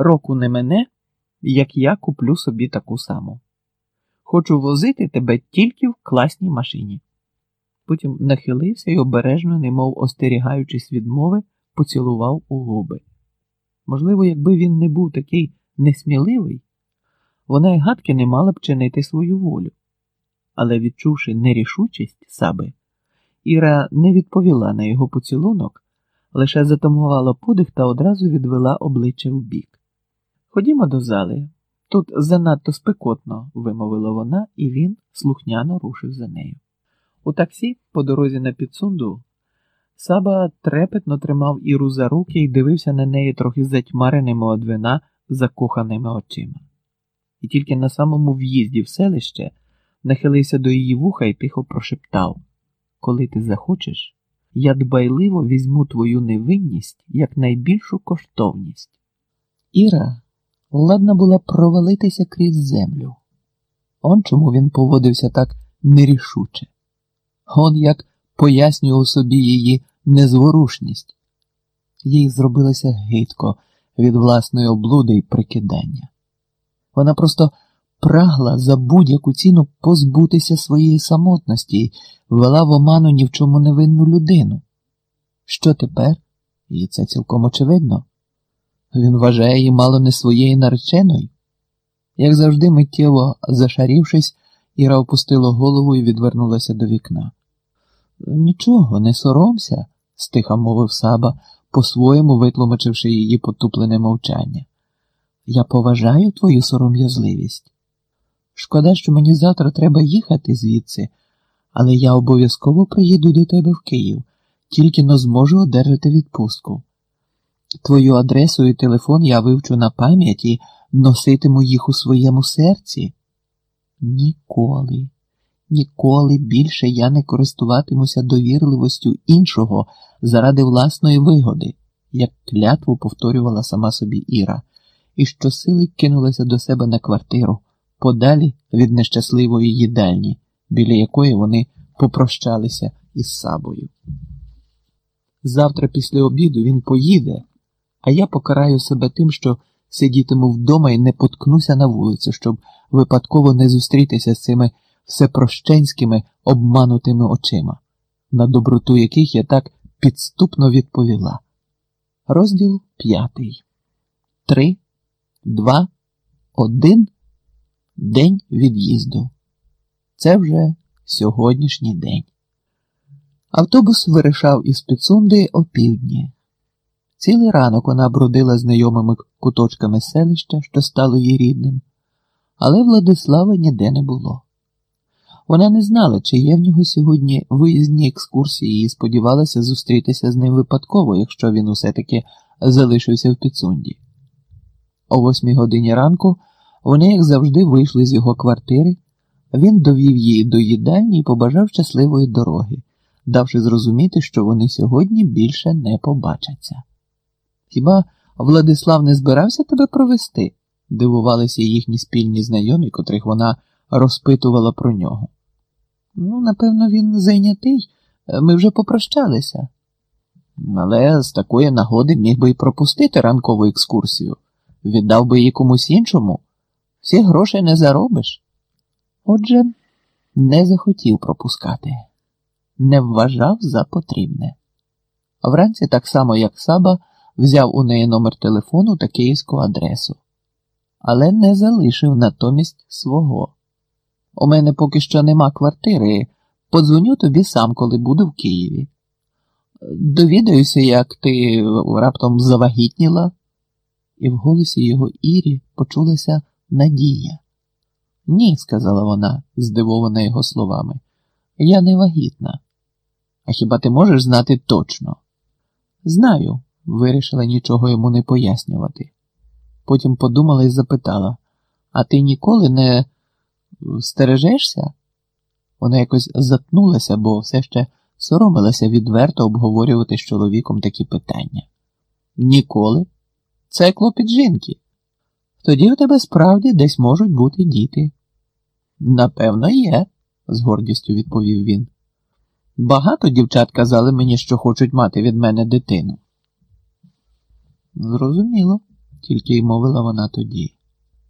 Року не мене, як я куплю собі таку саму. Хочу возити тебе тільки в класній машині. Потім нахилився і обережно, немов остерігаючись відмови, поцілував у губи. Можливо, якби він не був такий несміливий, вона й гадки не мала б чинити свою волю. Але, відчувши нерішучість саби, Іра не відповіла на його поцілунок, лише затамувала подих та одразу відвела обличчя вбік. Ходімо до зали. Тут занадто спекотно, вимовила вона, і він слухняно рушив за нею. У таксі, по дорозі на підсунду, Саба трепетно тримав Іру за руки і дивився на неї трохи затьмареними од вина закоханими очима. І тільки на самому в'їзді в селище нахилився до її вуха і тихо прошептав Коли ти захочеш, я дбайливо візьму твою невинність як найбільшу коштовність. Іра ладна була провалитися крізь землю. Он чому він поводився так нерішуче. Он як пояснював собі її незворушність. Їй зробилося гидко від власної облуди і прикидання. Вона просто прагла за будь-яку ціну позбутися своєї самотності і вела в оману ні в чому невинну людину. Що тепер? І це цілком очевидно. Він вважає її мало не своєю нареченою. Як завжди, миттєво зашарівшись, Іра опустила голову і відвернулася до вікна. Нічого, не соромся, стиха мовив саба, по-своєму витлумачивши її потуплене мовчання. Я поважаю твою сором'язливість. Шкода, що мені завтра треба їхати звідси, але я обов'язково приїду до тебе в Київ, тільки но зможу одержати відпустку. Твою адресу і телефон я вивчу на пам'ять і носитиму їх у своєму серці. Ніколи, ніколи більше я не користуватимуся довірливостю іншого заради власної вигоди, як клятву повторювала сама собі Іра, і щосили кинулася до себе на квартиру, подалі від нещасливої їдальні, біля якої вони попрощалися із сабою. Завтра після обіду він поїде, а я покараю себе тим, що сидітиму вдома і не поткнуся на вулицю, щоб випадково не зустрітися з цими всепрощенськими обманутими очима, на доброту яких я так підступно відповіла. Розділ п'ятий. Три, два, один. День від'їзду. Це вже сьогоднішній день. Автобус вирішав із Підсунди опівдні. Цілий ранок вона бродила знайомими куточками селища, що стало їй рідним, але Владислава ніде не було. Вона не знала, чи є в нього сьогодні виїзні екскурсії, і сподівалася зустрітися з ним випадково, якщо він усе таки залишився в підсунді. О восьмій годині ранку вони, як завжди, вийшли з його квартири, він довів її до їдальні і побажав щасливої дороги, давши зрозуміти, що вони сьогодні більше не побачаться. Хіба Владислав не збирався тебе провести? дивувалися їхні спільні знайомі, котрих вона розпитувала про нього. Ну, напевно, він зайнятий, ми вже попрощалися. Але з такої нагоди міг би й пропустити ранкову екскурсію, віддав би її комусь іншому, всіх грошей не заробиш. Отже, не захотів пропускати, не вважав за потрібне. Вранці, так само, як Саба, взяв у неї номер телефону та київську адресу, але не залишив натомість свого. У мене поки що нема квартири. Подзвоню тобі сам, коли буду в Києві. Довідаюся, як ти раптом завагітніла, і в голосі його Ірі почулася надія. Ні, сказала вона, здивована його словами. Я не вагітна. А хіба ти можеш знати точно? Знаю, вирішила нічого йому не пояснювати. Потім подумала і запитала: А ти ніколи не стережешся? Вона якось затнулася, бо все ще соромилася відверто обговорювати з чоловіком такі питання. Ніколи? Це клопіт жінки. Тоді у тебе справді десь можуть бути діти. Напевно, є, з гордістю відповів він. Багато дівчат казали мені, що хочуть мати від мене дитину. Зрозуміло, тільки й мовила вона тоді.